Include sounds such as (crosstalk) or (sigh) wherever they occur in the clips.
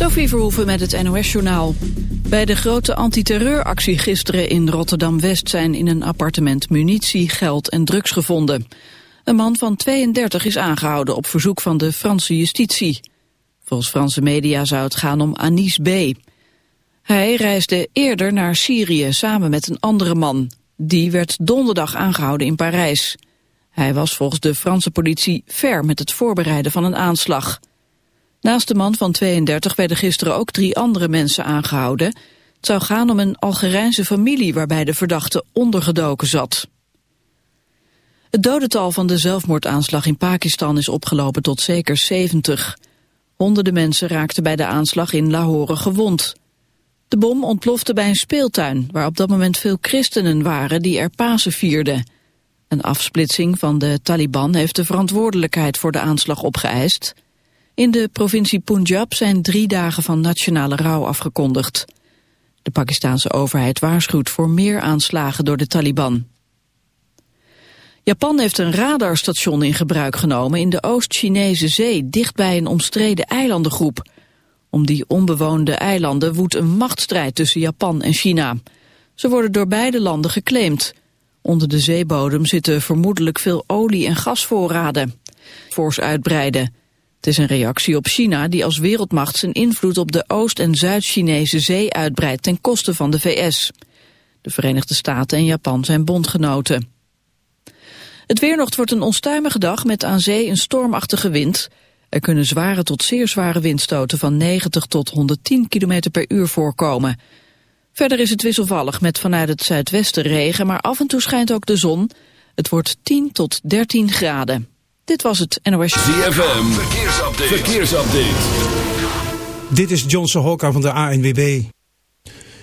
Sophie Verhoeven met het NOS-journaal. Bij de grote antiterreuractie gisteren in Rotterdam-West... zijn in een appartement munitie, geld en drugs gevonden. Een man van 32 is aangehouden op verzoek van de Franse justitie. Volgens Franse media zou het gaan om Anis B. Hij reisde eerder naar Syrië samen met een andere man. Die werd donderdag aangehouden in Parijs. Hij was volgens de Franse politie ver met het voorbereiden van een aanslag... Naast de man van 32 werden gisteren ook drie andere mensen aangehouden. Het zou gaan om een Algerijnse familie waarbij de verdachte ondergedoken zat. Het dodental van de zelfmoordaanslag in Pakistan is opgelopen tot zeker 70. Honderden mensen raakten bij de aanslag in Lahore gewond. De bom ontplofte bij een speeltuin, waar op dat moment veel christenen waren die er Pasen vierden. Een afsplitsing van de Taliban heeft de verantwoordelijkheid voor de aanslag opgeëist. In de provincie Punjab zijn drie dagen van nationale rouw afgekondigd. De Pakistanse overheid waarschuwt voor meer aanslagen door de Taliban. Japan heeft een radarstation in gebruik genomen in de Oost-Chinese zee, dichtbij een omstreden eilandengroep. Om die onbewoonde eilanden woedt een machtsstrijd tussen Japan en China. Ze worden door beide landen geclaimd. Onder de zeebodem zitten vermoedelijk veel olie- en gasvoorraden. Voors uitbreiden. Het is een reactie op China die als wereldmacht zijn invloed op de Oost- en Zuid-Chinese zee uitbreidt ten koste van de VS. De Verenigde Staten en Japan zijn bondgenoten. Het weernocht wordt een onstuimige dag met aan zee een stormachtige wind. Er kunnen zware tot zeer zware windstoten van 90 tot 110 km per uur voorkomen. Verder is het wisselvallig met vanuit het zuidwesten regen, maar af en toe schijnt ook de zon. Het wordt 10 tot 13 graden. Dit was het NOS. ZFM, verkeersupdate. verkeersupdate. Dit is Johnson Hokka van de ANWB.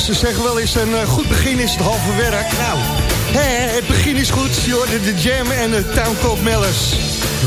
Ze zeggen wel eens een goed begin is het halve werk. Nou, hè, het begin is goed. Je de Jam en de Town Mellis.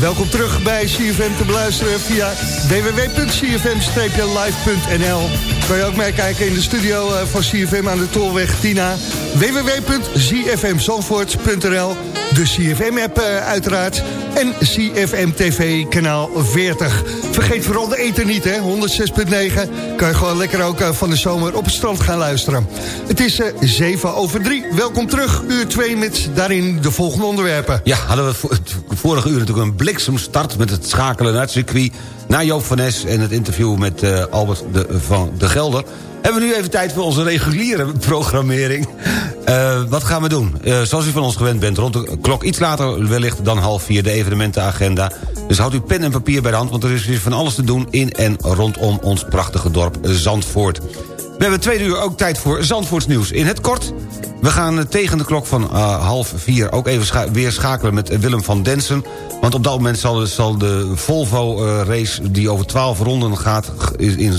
Welkom terug bij CFM te beluisteren via www.cfm-live.nl. Kan je ook meekijken in de studio van CFM aan de Tolweg Tina. www.cfmzandvoort.nl De CFM-app uiteraard. En CFM TV kanaal 40. Vergeet vooral de eten niet, hè. 106.9. Kan je gewoon lekker ook van de zomer op het strand gaan luisteren. Het is uh, 7 over 3. Welkom terug, uur 2 met daarin de volgende onderwerpen. Ja, hadden we vorige uur natuurlijk een bliksemstart... met het schakelen naar het circuit, naar Joop van Nes... en het interview met Albert de, van de Gelder hebben we nu even tijd voor onze reguliere programmering. Uh, wat gaan we doen? Uh, zoals u van ons gewend bent, rond de klok iets later wellicht dan half vier... de evenementenagenda. Dus houd uw pen en papier bij de hand... want er is van alles te doen in en rondom ons prachtige dorp Zandvoort. We hebben twee uur ook tijd voor Zandvoorts nieuws. In het kort, we gaan tegen de klok van uh, half vier... ook even weer schakelen met Willem van Densen... want op dat moment zal, zal de Volvo-race die over twaalf ronden gaat... In,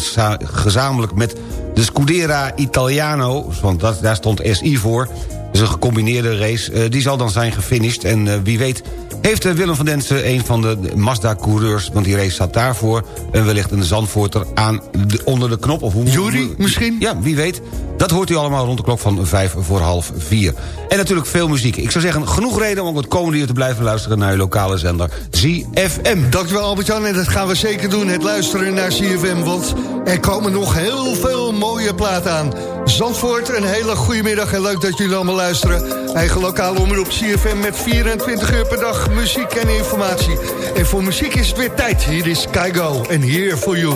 gezamenlijk met de Scudera Italiano, want dat, daar stond SI voor... is een gecombineerde race, die zal dan zijn gefinished... en wie weet heeft Willem van Densen een van de Mazda-coureurs... want die race zat daarvoor... en wellicht een Zandvoorter aan de, onder de knop. Of hoe, Jury misschien? Ja, wie weet. Dat hoort u allemaal rond de klok van vijf voor half vier. En natuurlijk veel muziek. Ik zou zeggen, genoeg reden om ook het komende uur te blijven luisteren... naar uw lokale zender ZFM. Dankjewel Albert-Jan en dat gaan we zeker doen. Het luisteren naar ZFM, want er komen nog heel veel mooie platen aan. Zandvoort, een hele goede middag en leuk dat jullie allemaal luisteren. Eigen lokale omroep CFM met 24 uur per dag muziek en informatie. En voor muziek is het weer tijd. Hier is Kaigo en Here For You.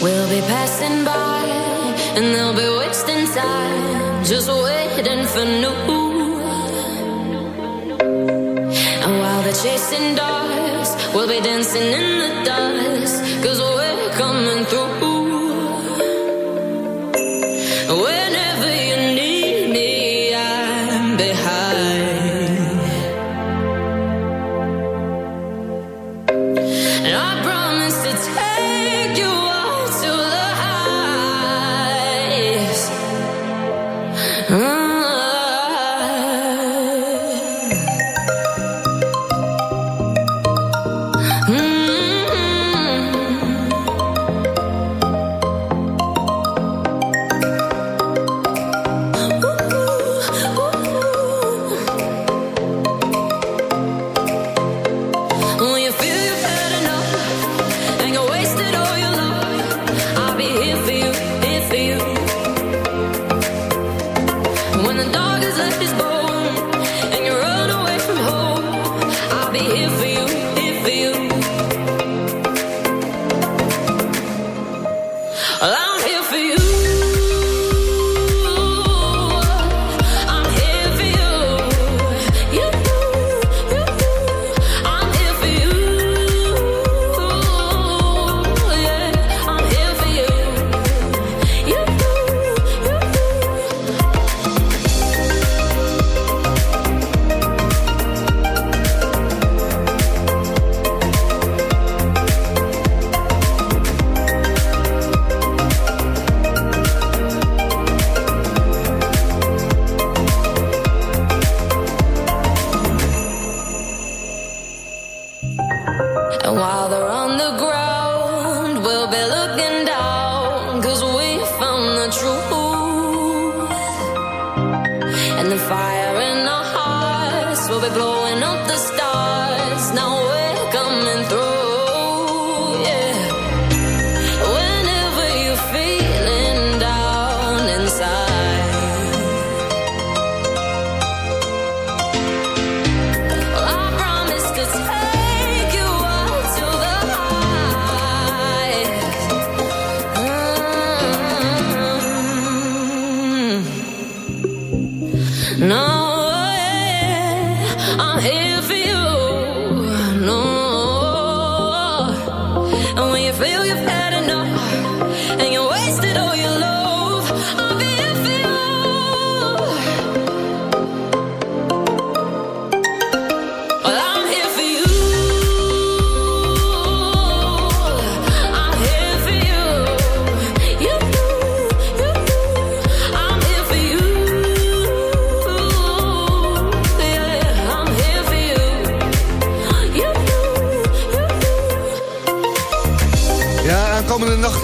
We'll be passing by and they'll be wasting time Just waiting for new And while they're chasing dogs We'll be dancing in the dust you.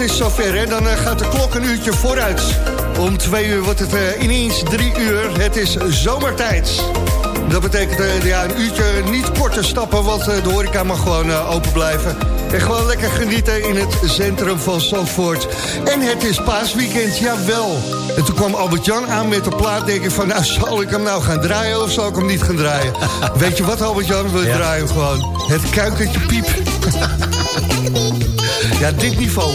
Is zover, hè? dan eh, gaat de klok een uurtje vooruit. Om twee uur wordt het eh, ineens drie uur. Het is zomertijd. Dat betekent eh, ja, een uurtje niet korter stappen, want de horeca mag gewoon open blijven. En gewoon lekker genieten in het centrum van Zandvoort. En het is paasweekend, jawel. En toen kwam Albert-Jan aan met de plaat. Denk ik van, nou, zal ik hem nou gaan draaien of zal ik hem niet gaan draaien? (laughs) Weet je wat, Albert-Jan? We draaien gewoon. Het kuikentje piep. (laughs) ja, dit niveau.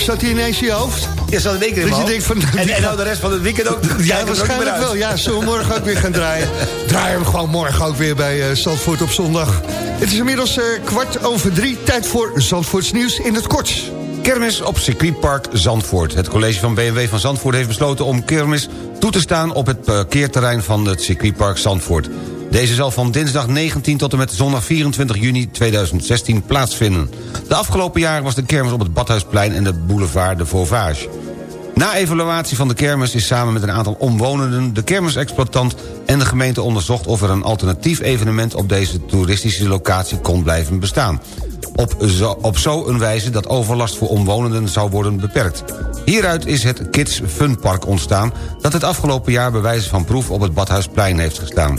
Zat hier ineens in je hoofd? Je zat een week in Dat je denkt van... En, en nou de rest van het weekend ook. Ja, waarschijnlijk wel. Ja, zullen we morgen ook weer gaan draaien? Draai hem gewoon morgen ook weer bij eh, Zandvoort op zondag. Het is inmiddels eh, kwart over drie. Tijd voor Zandvoorts nieuws in het kort. Kermis op circuitpark Zandvoort. Het college van BMW van Zandvoort heeft besloten om kermis toe te staan... op het parkeerterrein van het circuitpark Zandvoort. Deze zal van dinsdag 19 tot en met zondag 24 juni 2016 plaatsvinden. De afgelopen jaren was de kermis op het Badhuisplein en de boulevard de Vauvage. Na evaluatie van de kermis is samen met een aantal omwonenden... de kermisexploitant en de gemeente onderzocht... of er een alternatief evenement op deze toeristische locatie kon blijven bestaan. Op op zo een wijze dat overlast voor omwonenden zou worden beperkt. Hieruit is het Kids Fun Park ontstaan... dat het afgelopen jaar bij wijze van proef op het Badhuisplein heeft gestaan.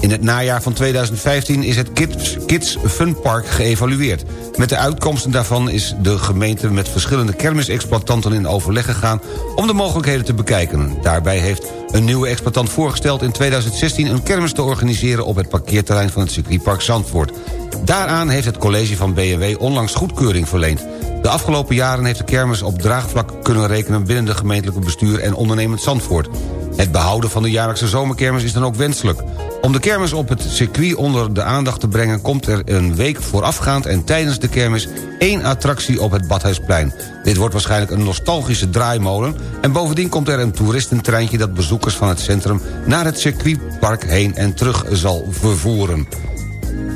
In het najaar van 2015 is het Kids, Kids Fun Park geëvalueerd. Met de uitkomsten daarvan is de gemeente met verschillende kermisexploitanten in overleg gegaan om de mogelijkheden te bekijken. Daarbij heeft een nieuwe exploitant voorgesteld in 2016 een kermis te organiseren op het parkeerterrein van het circuitpark Zandvoort. Daaraan heeft het college van BMW onlangs goedkeuring verleend. De afgelopen jaren heeft de kermis op draagvlak kunnen rekenen binnen de gemeentelijke bestuur en ondernemend Zandvoort. Het behouden van de jaarlijkse zomerkermis is dan ook wenselijk. Om de kermis op het circuit onder de aandacht te brengen... komt er een week voorafgaand en tijdens de kermis... één attractie op het Badhuisplein. Dit wordt waarschijnlijk een nostalgische draaimolen... en bovendien komt er een toeristentreintje... dat bezoekers van het centrum naar het circuitpark heen en terug zal vervoeren.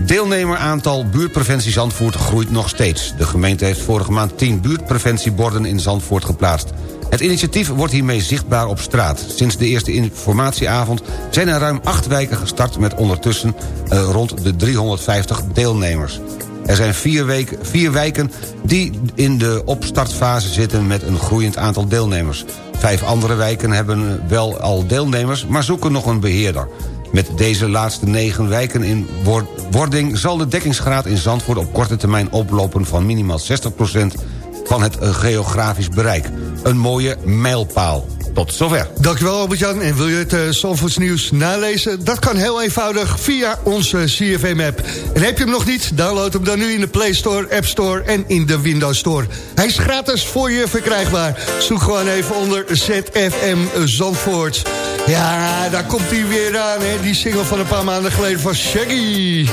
Deelnemeraantal buurtpreventie Zandvoort groeit nog steeds. De gemeente heeft vorige maand 10 buurtpreventieborden in Zandvoort geplaatst. Het initiatief wordt hiermee zichtbaar op straat. Sinds de eerste informatieavond zijn er ruim acht wijken gestart... met ondertussen eh, rond de 350 deelnemers. Er zijn vier, week, vier wijken die in de opstartfase zitten... met een groeiend aantal deelnemers. Vijf andere wijken hebben wel al deelnemers... maar zoeken nog een beheerder. Met deze laatste negen wijken in wording... zal de dekkingsgraad in Zandvoort op korte termijn oplopen... van minimaal 60% van het geografisch bereik. Een mooie mijlpaal. Tot zover. Dankjewel Albert-Jan. En wil je het uh, nieuws nalezen? Dat kan heel eenvoudig via onze CFM-app. En heb je hem nog niet? Download hem dan nu in de Play Store, App Store en in de Windows Store. Hij is gratis voor je verkrijgbaar. Zoek gewoon even onder ZFM Zandvoort. Ja, daar komt hij weer aan, hè? die single van een paar maanden geleden van Shaggy.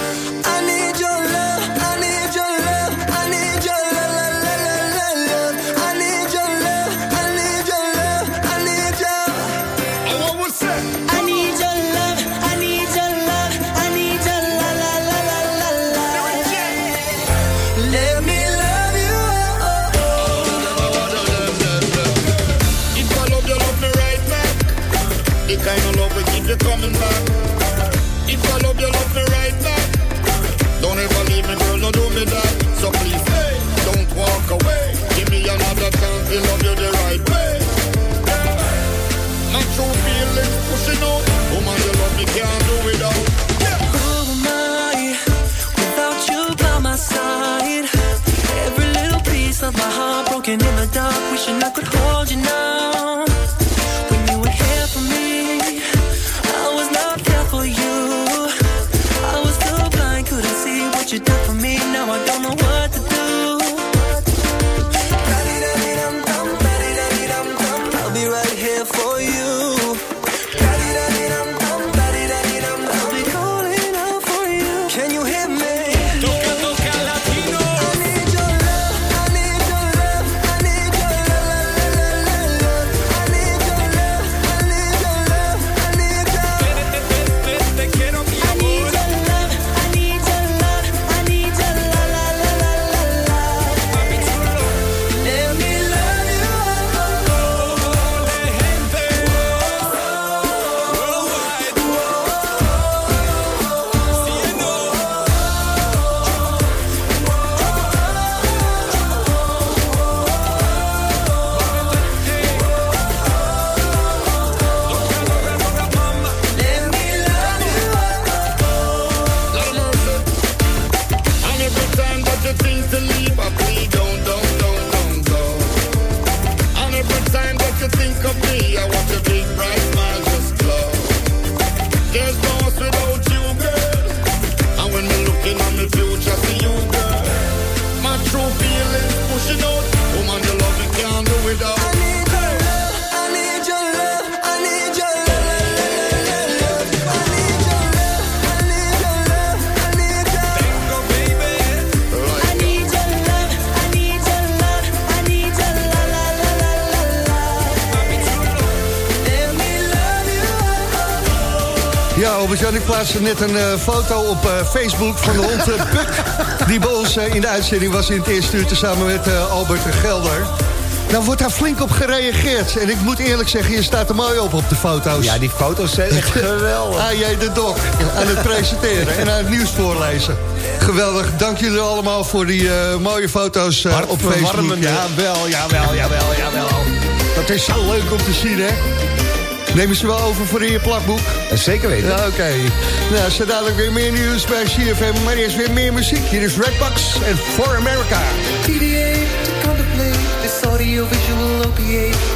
ik plaatste net een eh, foto op eh, Facebook van de hond eh, (laughs) Puk... die bij ons in de uitzending was in het eerste uur... samen met Albert de Gelder. Nou wordt daar flink op gereageerd. En ik moet eerlijk zeggen, je staat er mooi op op de foto's. Ja, die foto's zijn echt (laughs) geweldig. ah, jij de dok aan het presenteren en aan het nieuws voorlezen. Geweldig. Dank jullie allemaal voor die mooie foto's op Facebook. Ja, wel, ja, wel, ja, wel, ja, wel. Dat is zo leuk om te zien, hè? Neem ze wel over voor in je plakboek? Eh, zeker weten. Oké. Nou, ze dadelijk weer meer nieuws bij CFM. Maar eerst weer meer muziek. Hier is Redbox en For America. TDA, to contemplate, this audio visual opiate.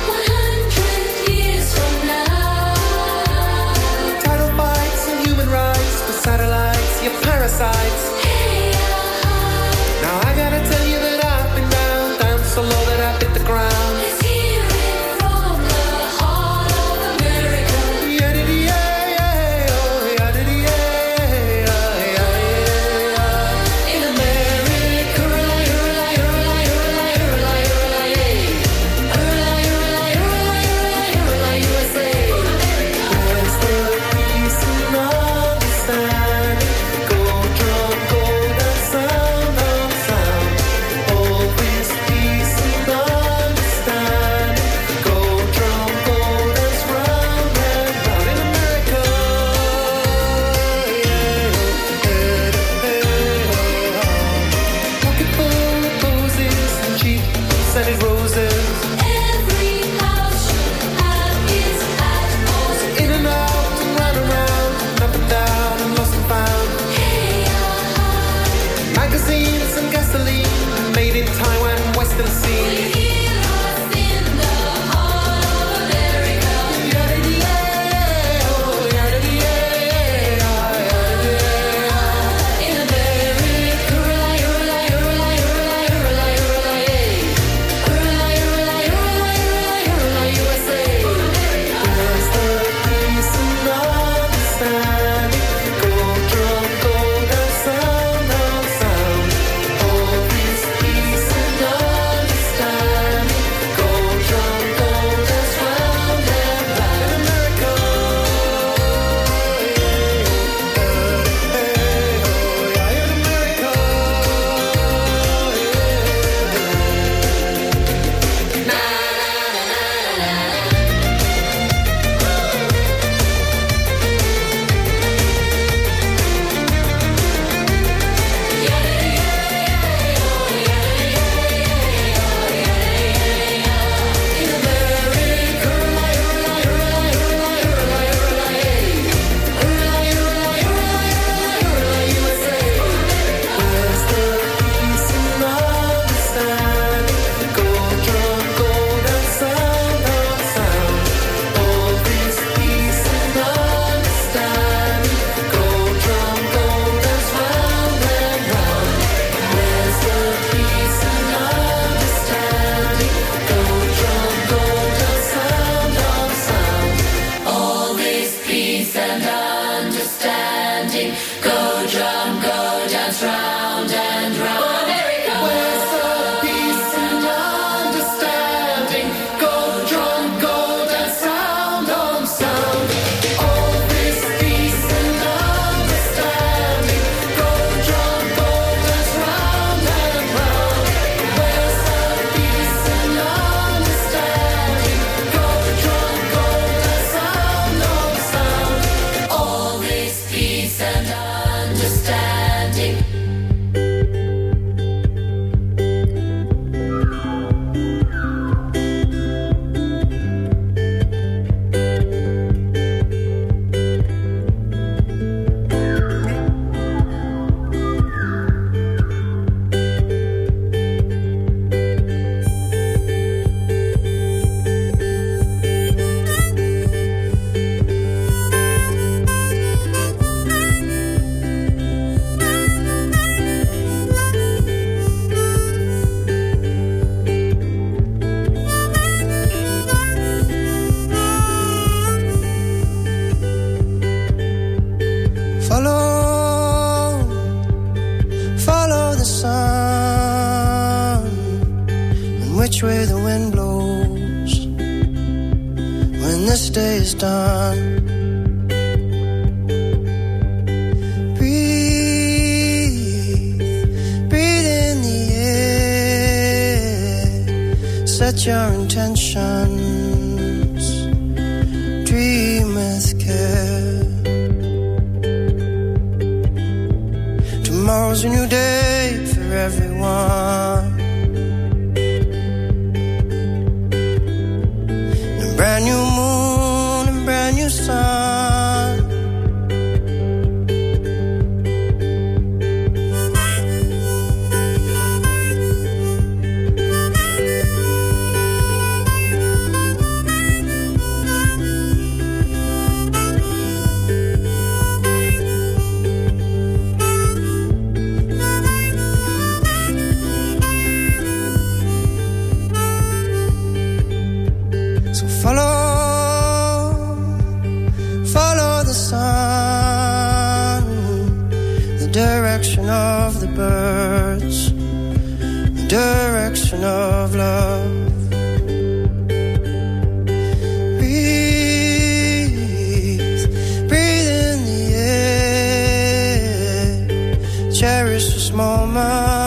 Cherish this moment,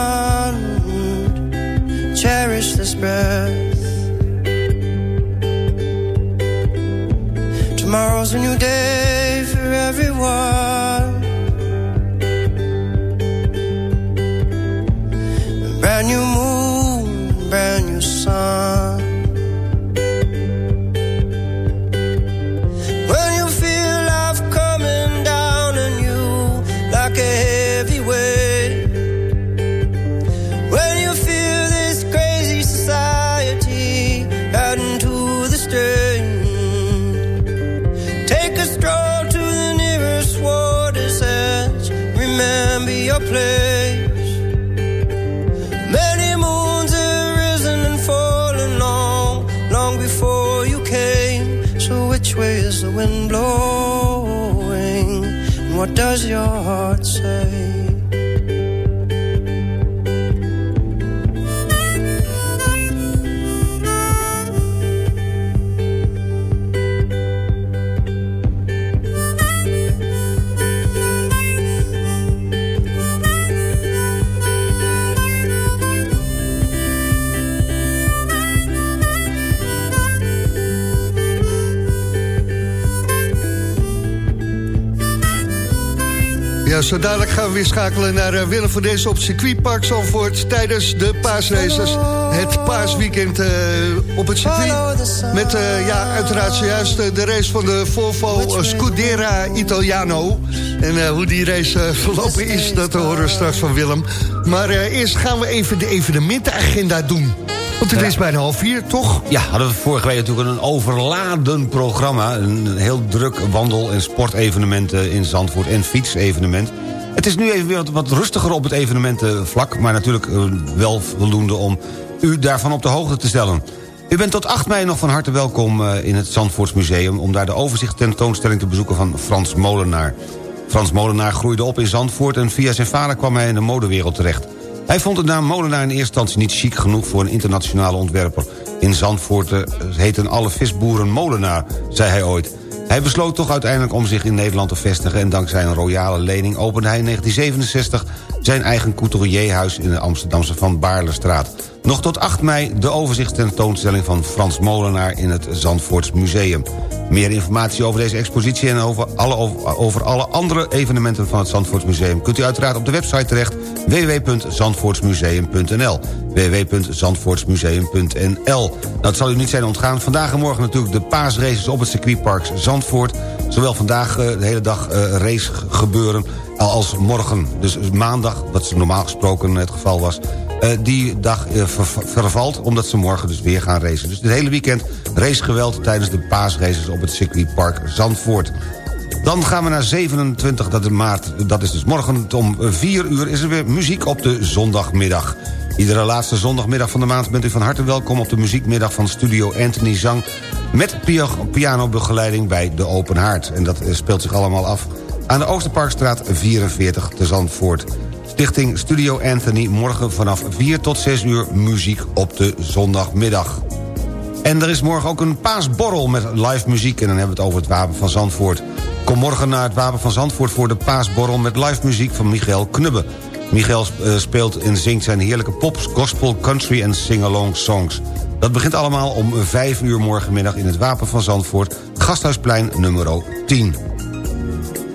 does your zo dadelijk gaan we weer schakelen naar eh, Willem van Dees op circuitpark Zandvoort... tijdens de paasraces. Het paasweekend eh, op het circuit. Met eh, ja, uiteraard zojuist de race van de Volvo Scudera Italiano. En hoe die race verlopen is, dat horen we straks van Willem. Maar eerst gaan we even de evenementenagenda doen. Want het is bijna half vier, toch? Ja, hadden we vorige week natuurlijk een overladen programma. Een heel druk wandel- en sportevenement eh, in Zandvoort en fietsevenement. Het is nu even weer wat, wat rustiger op het evenementenvlak... maar natuurlijk eh, wel voldoende om u daarvan op de hoogte te stellen. U bent tot 8 mei nog van harte welkom eh, in het Zandvoortsmuseum... om daar de overzicht tentoonstelling te bezoeken van Frans Molenaar. Frans Molenaar groeide op in Zandvoort... en via zijn vader kwam hij in de modewereld terecht. Hij vond de naam Molenaar in eerste instantie niet chic genoeg... voor een internationale ontwerper. In Zandvoort eh, heten alle visboeren Molenaar, zei hij ooit. Hij besloot toch uiteindelijk om zich in Nederland te vestigen... en dankzij een royale lening opende hij in 1967... zijn eigen couturierhuis in de Amsterdamse Van Baarlestraat. Nog tot 8 mei de overzichtstentoonstelling van Frans Molenaar... in het Zandvoorts Museum. Meer informatie over deze expositie en over alle, over, alle andere evenementen van het Zandvoortsmuseum... kunt u uiteraard op de website terecht www.zandvoortsmuseum.nl www.zandvoortsmuseum.nl het zal u niet zijn ontgaan. Vandaag en morgen natuurlijk de paasraces op het circuitpark Zandvoort. Zowel vandaag eh, de hele dag eh, race gebeuren als morgen. Dus maandag, wat normaal gesproken het geval was... eh, die dag eh, ver- vervalt, omdat ze morgen dus weer gaan racen. Dus het hele weekend racegeweld tijdens de paasraces op het circuitpark Zandvoort. Dan gaan we naar 27 dat maart, dat is dus morgen om 4 uur... is er weer muziek op de zondagmiddag. Iedere laatste zondagmiddag van de maand bent u van harte welkom... op de muziekmiddag van Studio Anthony Zang... met pia- pianobegeleiding bij De Open Haard. En dat eh, speelt zich allemaal af aan de Oosterparkstraat 44 te Zandvoort. Stichting Studio Anthony morgen vanaf 4 tot 6 uur muziek op de zondagmiddag. En er is morgen ook een paasborrel met live muziek... en dan hebben we het over het Wapen van Zandvoort. Kom morgen naar het Wapen van Zandvoort voor de paasborrel... met live muziek van Michael Knubbe. Michael eh, speelt en zingt zijn heerlijke pops, gospel, country en sing-along songs. Dat begint allemaal om 5 uur morgenmiddag in het Wapen van Zandvoort... Gasthuisplein nummer 10.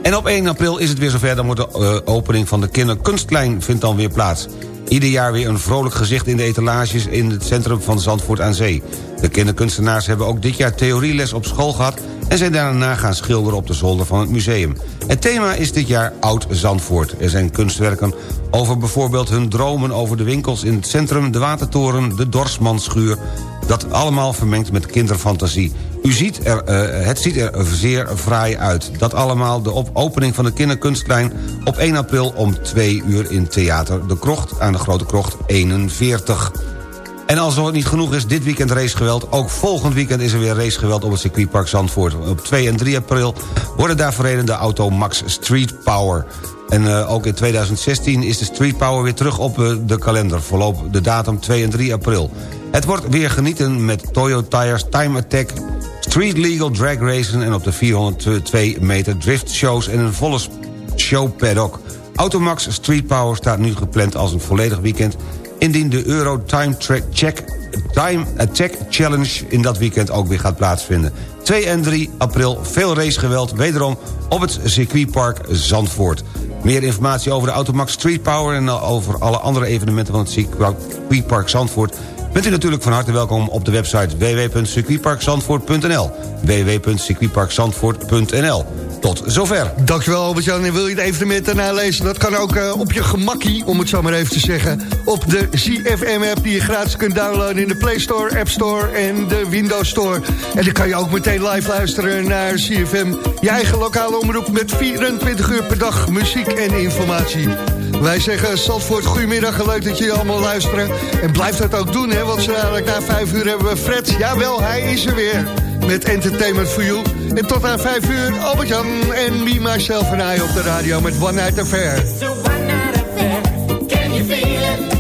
En op 1 april is het weer zover, dan wordt de eh, opening van de kinderkunstlijn vindt dan weer plaats. Ieder jaar weer een vrolijk gezicht in de etalages in het centrum van Zandvoort aan Zee. De kinderkunstenaars hebben ook dit jaar theorieles op school gehad... en zijn daarna gaan schilderen op de zolder van het museum. Het thema is dit jaar Oud Zandvoort. Er zijn kunstwerken over bijvoorbeeld hun dromen over de winkels in het centrum... de Watertoren, de Dorsmanschuur... dat allemaal vermengd met kinderfantasie. U ziet er, eh, het ziet er zeer fraai uit. Dat allemaal de op opening van de kinderkunstlijn op 1 april om 2 uur in Theater De Krocht aan de Grote Krocht 41. En als het niet genoeg is, dit weekend racegeweld. Ook volgend weekend is er weer racegeweld op het circuitpark Zandvoort. Op 2 en 3 april worden daar verreden de auto Max Street Power. En eh, ook in 2016 is de Street Power weer terug op eh, de kalender. Voorlopig de datum 2 en 3 april. Het wordt weer genieten met Toyo Tires, Time Attack... Street Legal Drag Racen en op de 402 meter drift shows... en een volle show paddock. Automax Street Power staat nu gepland als een volledig weekend... indien de Euro Time Track Check Time Attack Challenge in dat weekend ook weer gaat plaatsvinden. 2 en 3 april veel racegeweld, wederom op het circuitpark Zandvoort. Meer informatie over de Automax Street Power... en over alle andere evenementen van het circuitpark Zandvoort... bent u natuurlijk van harte welkom op de website www.circuitparkzandvoort.nl www.circuitparkzandvoort.nl Tot zover. Dankjewel Albert-Jan. En wil je de evenementen nalezen? Dat kan ook eh, op je gemakkie, om het zo maar even te zeggen. Op de ZFM-app die je gratis kunt downloaden in de Play Store, App Store en de Windows Store. En dan kan je ook meteen live luisteren naar ZFM. Je eigen lokale omroep met 24 uur per dag muziek en informatie. Wij zeggen Zandvoort, goedemiddag leuk dat jullie allemaal luisteren. En blijf dat ook doen, hè, want zo na 5 uur hebben we Fred. Jawel, hij is er weer met Entertainment for You. En tot aan 5 uur Albert-Jan en Me, Myself en I op de radio met One Night Affair. Can you feel it?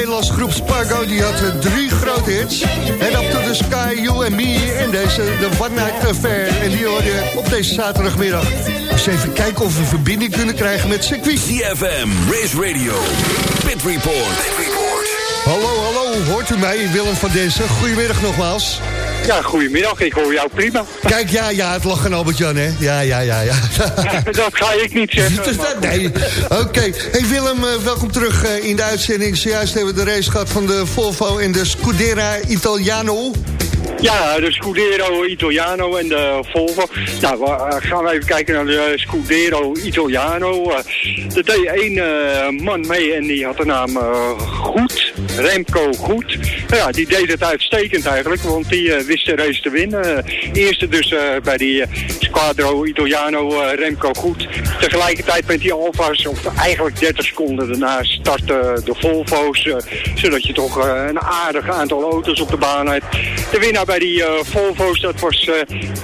Nederlandse groep Spargo die had eh, drie grote hits. En Up to the Sky, You and Me en deze The One Night Affair. En die hoor je op deze zaterdagmiddag. Dus even kijken of we verbinding kunnen krijgen met circuit. CFM, Race Radio, Pit Report. Hallo, hallo, hoort u mij? Willem van Dessen. Goedemiddag nogmaals. Ja, goedemiddag. Ik hoor jou prima. Kijk, ja, ja, het lachen Albert-Jan, hè? Ja, ja, ja, ja. (laughs) Dat ga ik niet zeggen. (laughs) nee, oké. Hey Willem, eh, welkom terug eh, in de uitzending. Zojuist hebben we de race gehad van de Volvo en de Scudera Italiano. Ja, de Scudero Italiano en de Volvo. Nou, eh, gaan we even kijken naar de Scudero Italiano. Er deed één man mee en die had de naam Goed, Remco Goed. Nou ja, die deed het uitstekend eigenlijk, want die eh, wist de race te winnen. Eh, eerste dus eh, bij die Squadro Italiano Remco Goed. Tegelijkertijd met die Alfa's, of eigenlijk 30 seconden daarna, starten de Volvo's. zodat je toch een aardig aantal auto's op de baan hebt. De winnaar bij die Volvo's, dat was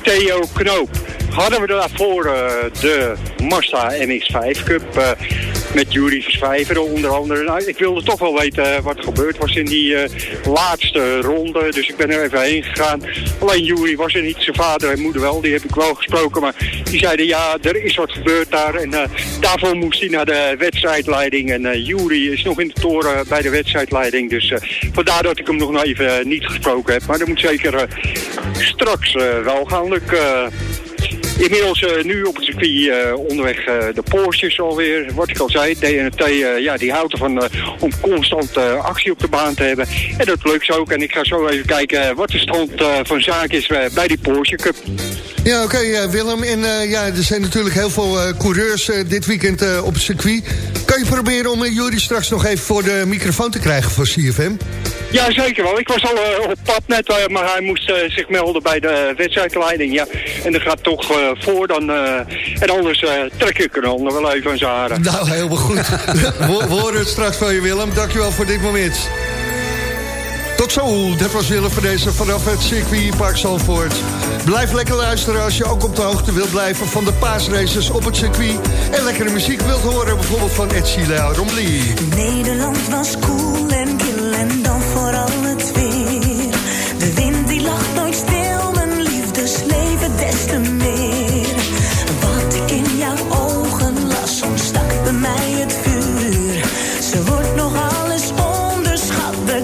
Theo Knoop. Hadden we daarvoor eh, de Mazda MX-5 Cup. eh, met Jury Versvijveren onder andere. Nou, ik wilde toch wel weten eh, wat er gebeurd was in die laatste ronde. Dus ik ben er even heen gegaan. Alleen Jury was er niet, zijn vader en moeder wel. Die heb ik wel gesproken, maar die zeiden ja, er is wat gebeurd daar. En eh, daarvoor moest hij naar de wedstrijdleiding. En uh, Jury is nog in de toren bij de wedstrijdleiding. Dus vandaar dat ik hem nog even niet gesproken heb. Maar dat moet zeker straks wel gaan lukken. Inmiddels eh, nu op het circuit eh, onderweg eh, de Porsches alweer. Wat ik al zei, DNT ja, die houdt ervan om constant actie op de baan te hebben. En dat lukt ook. En ik ga zo even kijken wat de stand van zaken is bij die Porsche Cup. Ja, oké Willem. En ja, er zijn natuurlijk heel veel coureurs dit weekend op het circuit. Kan je proberen om Jury straks nog even voor de microfoon te krijgen voor CFM? Ja, zeker wel. Ik was al eh, op pad net, eh, maar hij moest eh, zich melden bij de wedstrijdleiding. Ja. En dat gaat toch eh, voor dan... eh, en anders eh, trek ik er dan nog wel even aan zijn haren. Nou, helemaal goed. (laughs) we, we horen het straks van je, Willem. Dankjewel voor dit moment. Tot zo, dat was Willem van deze vanaf het circuit Park Zandvoort. Blijf lekker luisteren als je ook op de hoogte wilt blijven van de paasraces op het circuit. En lekkere muziek wilt horen, bijvoorbeeld van Ed Sheeran Romley. Nederland was koel en kil en Wat ik in jouw ogen las, ontstak bij mij het vuur. Ze wordt nog alles onderschat, de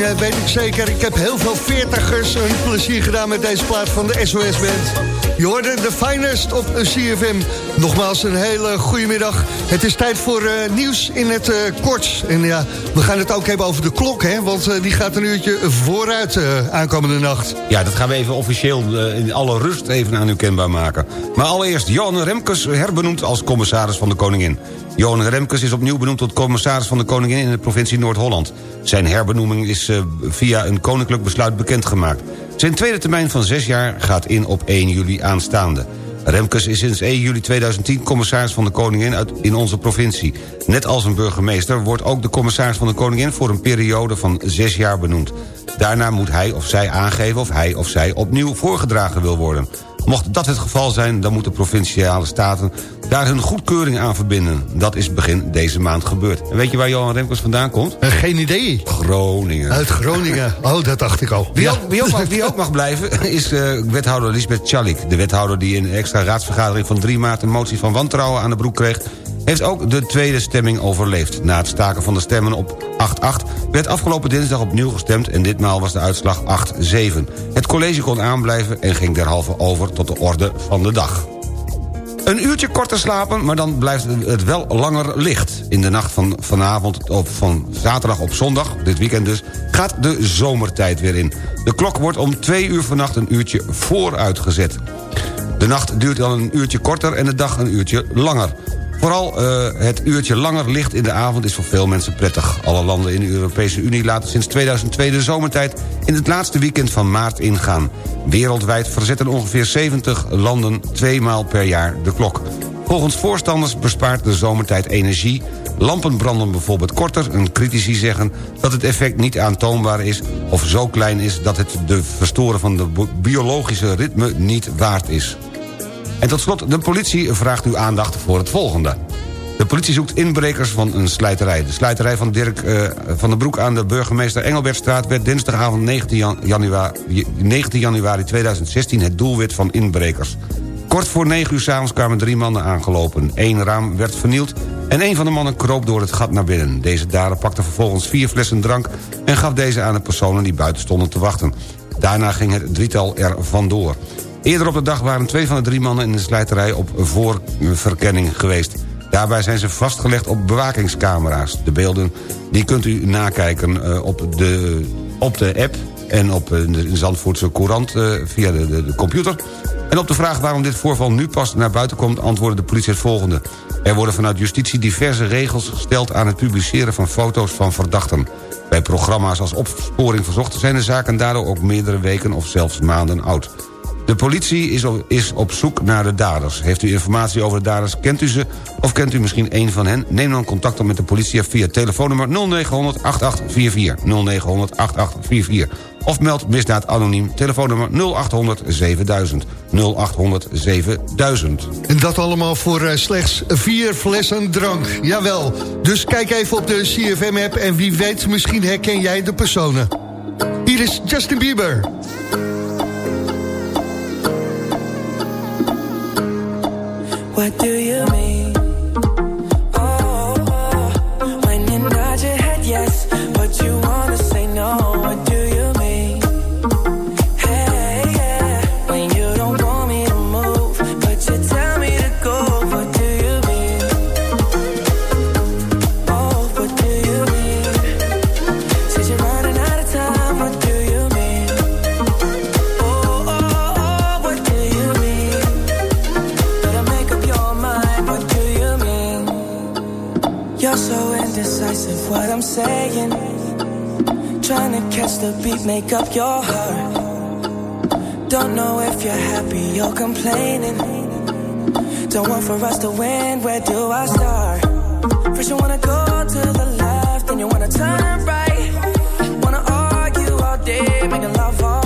Eh, weet ik zeker, ik heb heel veel veertigers een plezier gedaan met deze plaat van de SOS Band. Je hoorde de finest op CFM. Nogmaals een hele goede middag. Het is tijd voor eh, nieuws in het eh, kort. En ja, we gaan het ook hebben over de klok, hè, want eh, die gaat een uurtje vooruit aankomende nacht. Ja, dat gaan we even officieel in alle rust even aan u kenbaar maken. Maar allereerst, Johan Remkes herbenoemd als commissaris van de Koningin. Johan Remkes is opnieuw benoemd tot commissaris van de Koningin in de provincie Noord-Holland. Zijn herbenoeming is via een koninklijk besluit bekendgemaakt. Zijn tweede termijn van zes jaar gaat in op 1 juli aanstaande. Remkes is sinds 1 juli 2010 commissaris van de Koningin in onze provincie. Net als een burgemeester wordt ook de commissaris van de Koningin... voor een periode van zes jaar benoemd. Daarna moet hij of zij aangeven of hij of zij opnieuw voorgedragen wil worden. Mocht dat het geval zijn, dan moeten provinciale staten daar hun goedkeuring aan verbinden. Dat is begin deze maand gebeurd. En weet je waar Johan Remkes vandaan komt? Eh, geen idee. Groningen. Uit Groningen. (laughs) Oh, dat dacht ik al. Wie, Ja. ook, wie, ook mag, wie ook mag blijven (laughs) is eh, wethouder Lisbeth Chalik. De wethouder die in een extra raadsvergadering van 3 maart... een motie van wantrouwen aan de broek kreeg... heeft ook de tweede stemming overleefd. Na het staken van de stemmen op 8-8 werd afgelopen dinsdag opnieuw gestemd... en ditmaal was de uitslag 8-7. Het college kon aanblijven en ging derhalve over tot de orde van de dag. Een uurtje korter slapen, maar dan blijft het wel langer licht. In de nacht van vanavond op van zaterdag op zondag, dit weekend dus... gaat de zomertijd weer in. De klok wordt om twee uur vannacht een uurtje vooruitgezet. De nacht duurt dan een uurtje korter en de dag een uurtje langer. Vooral eh, het uurtje langer licht in de avond is voor veel mensen prettig. Alle landen in de Europese Unie laten sinds 2002 de zomertijd... in het laatste weekend van maart ingaan. Wereldwijd verzetten ongeveer 70 landen twee maal per jaar de klok. Volgens voorstanders bespaart de zomertijd energie... Lampen branden bijvoorbeeld korter en critici zeggen dat het effect niet aantoonbaar is... of zo klein is dat het de verstoren van de bi- biologische ritme niet waard is. En tot slot, de politie vraagt uw aandacht voor het volgende. De politie zoekt inbrekers van een slijterij. De slijterij van Dirk eh, van den Broek aan de burgemeester Engelbertstraat... werd dinsdagavond 19 jan- januari, 19 januari 2016 het doelwit van inbrekers. Kort voor 9 uur s'avonds kwamen drie mannen aangelopen. Eén raam werd vernield en een van de mannen kroop door het gat naar binnen. Deze dader pakte vervolgens vier flessen drank... en gaf deze aan de personen die buiten stonden te wachten. Daarna ging het drietal er vandoor. Eerder op de dag waren twee van de drie mannen in de slijterij op voorverkenning geweest. Daarbij zijn ze vastgelegd op bewakingscamera's. De beelden die kunt u nakijken eh, op, de, op de app en op eh, de Zandvoortse Courant eh, via de, de, computer. En op de vraag waarom dit voorval nu pas naar buiten komt... antwoordde de politie het volgende. Er worden vanuit justitie diverse regels gesteld... aan het publiceren van foto's van verdachten. Bij programma's als opsporing verzocht... zijn de zaken daardoor ook meerdere weken of zelfs maanden oud. De politie is op, is op zoek naar de daders. Heeft u informatie over de daders, kent u ze... of kent u misschien een van hen? Neem dan contact op met de politie via telefoonnummer 0900 8844. 0900 8844. Of meld misdaad anoniem, telefoonnummer 0800 7000. 0800 7000. En dat allemaal voor eh, slechts vier flessen drank. Jawel. Dus kijk even op de CFM-app en wie weet, misschien herken jij de personen. Hier is Justin Bieber. What do you mean? Oh, oh, oh. when you nod your head yes, but you so indecisive, what I'm saying. Trying to catch the beat, make up your heart. Don't know if you're happy or complaining. Don't want for us to win, where do I start? First, you wanna go to the left, then you wanna turn right. Wanna argue all day, making love all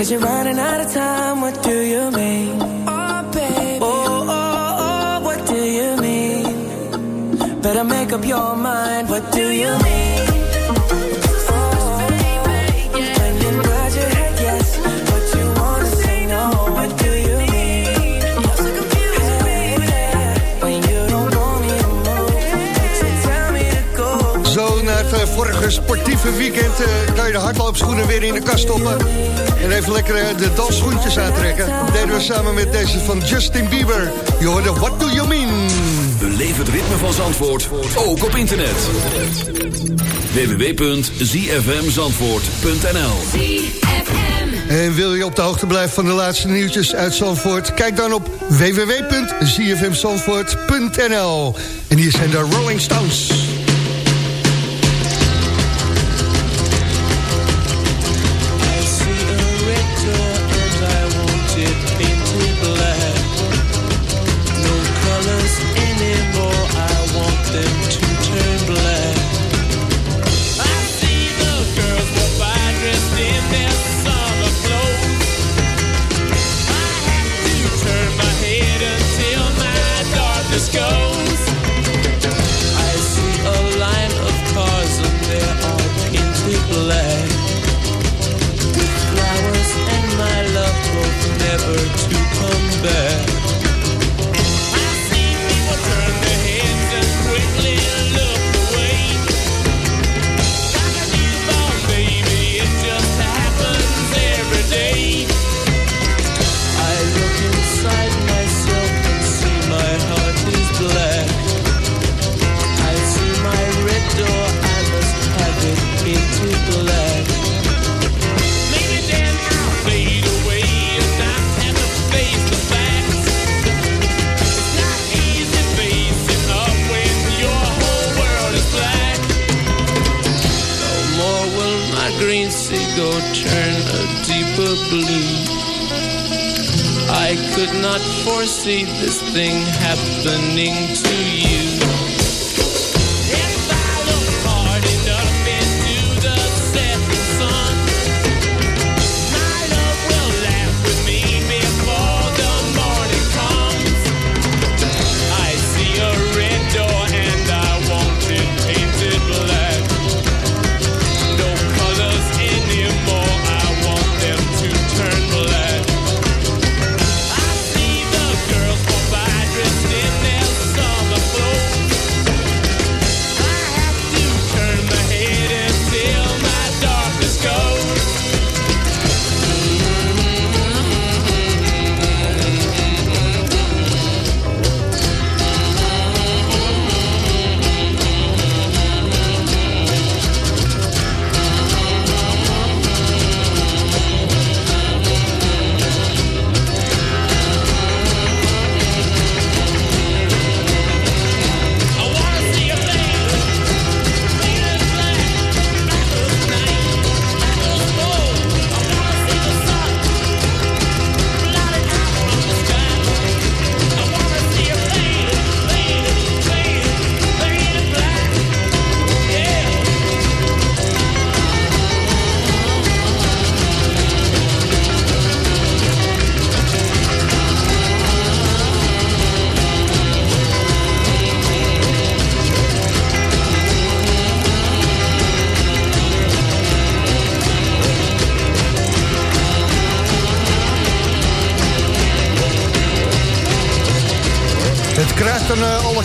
Said you're running out of time, what do you mean? sportieve weekend eh, kan je de hardloopschoenen weer in de kast stoppen. En even lekker eh, de dansschoentjes aantrekken. Dat deden we samen met deze van Justin Bieber. Je hoorde What Do You Mean? Beleef het ritme van Zandvoort, ook op internet. www.zfmzandvoort.nl En wil je op de hoogte blijven van de laatste nieuwtjes uit Zandvoort? Kijk dan op www.zfmzandvoort.nl En hier zijn de Rolling Stones. see this thing happening to you.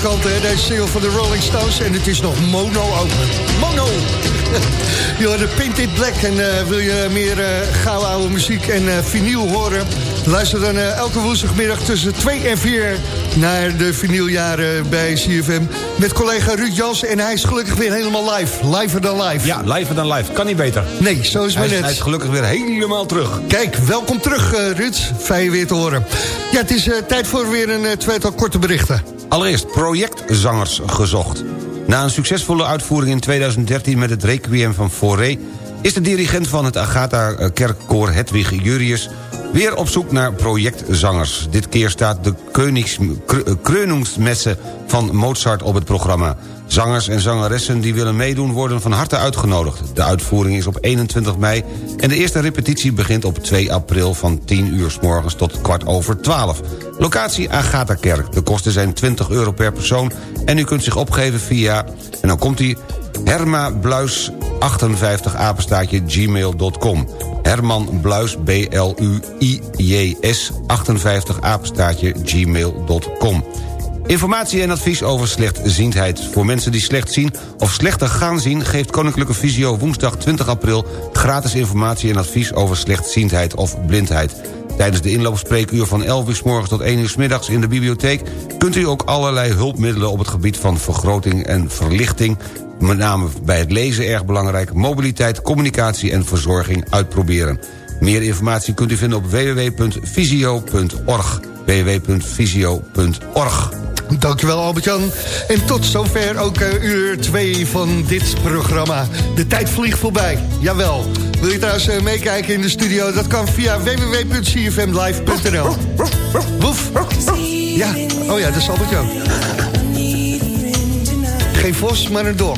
Eh, kanten, hè, deze single van de Rolling Stones. En het is nog mono ook. Mono! (laughs) je hoort de Painted Black. En eh, wil je meer uh, gouden oude muziek en uh, vinyl horen? Luister dan elke woensdagmiddag tussen 2 en 4 naar de vinyljaren bij CFM. Met collega Ruud Jansen. En hij is gelukkig weer helemaal live. Liver dan live. Ja, liver dan live. Kan niet beter. Nee, zo is het net. hij is gelukkig weer helemaal terug. Kijk, welkom terug Ruud. Fijn je weer te horen. Ja, het is tijd voor weer een tweetal korte berichten. Allereerst projectzangers gezocht. Na een succesvolle uitvoering in 2013 met het Requiem van Fauré... is de dirigent van het Agatha-kerkkoor Hedwig Jurius... weer op zoek naar projectzangers. Dit keer staat de Königs, Krönungsmesse van Mozart op het programma. Zangers en zangeressen die willen meedoen worden van harte uitgenodigd. De uitvoering is op 21 mei en de eerste repetitie begint op 2 april... van 10 uur s morgens tot kwart over 12. Locatie Agatha-kerk. De kosten zijn 20 euro per persoon en u kunt zich opgeven via... en dan komt hij Herma Bluis 58 apenstaatje gmail.com. Herman Bluis, B-L-U-I-J-S 58 apenstaatje gmail.com. Informatie en advies over slechtziendheid. Voor mensen die slecht zien of slechter gaan zien... geeft Koninklijke Visio woensdag 20 april... gratis informatie en advies over slechtziendheid of blindheid. Tijdens de inloopspreekuur van 11 uur s morgens tot 1 uur s middags in de bibliotheek... kunt u ook allerlei hulpmiddelen op het gebied van vergroting en verlichting... met name bij het lezen erg belangrijk... mobiliteit, communicatie en verzorging uitproberen. Meer informatie kunt u vinden op www.visio.org www.visio.org Dankjewel Albert-Jan. En tot zover ook uh, uur 2 van dit programma. De tijd vliegt voorbij, jawel. Wil je trouwens uh, meekijken in de studio? Dat kan via www.cfmlive.nl Woef. Ja, oh ja, dat is Albert-Jan. Geen vos, maar een dok.